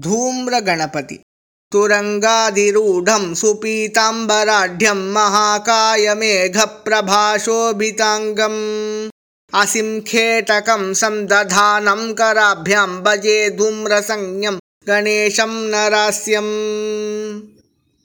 धूम्रगणपति। तुरङ्गाधिरूढं सुपीताम्बराढ्यं महाकायमेघप्रभाशोभिताङ्गम्। असिं खेटकं संदधानं कराभ्यां भजे धूम्रसंज्ञं गणेशं नरास्यम्।